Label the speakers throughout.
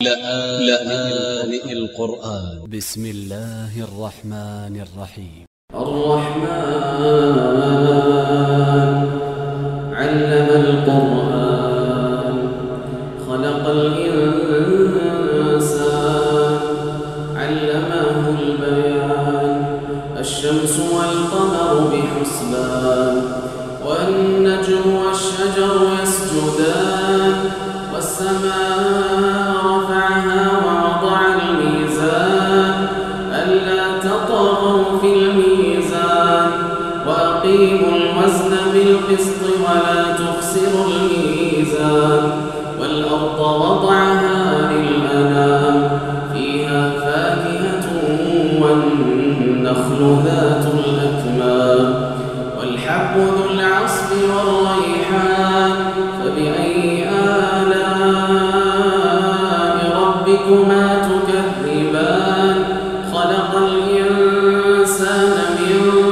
Speaker 1: لآن القرآن. ب س م الله الرحمن الرحيم. الرحمن علم القرآن خلق الإنسان علمه البيان الشمس والقمر بحسبان والنجم والشجر يسجدان والسماء بالقسط ولا تخسروا الميزان. والأرض وضعها للأنام فيها فاكهة والنخل ذات الأكمام. والحب ذو العصف والريحان فبأي آلاء ربكما تكذبان؟ خلق الإنسان من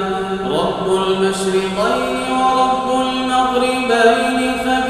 Speaker 2: فإذا انشقت السماء